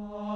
Oh.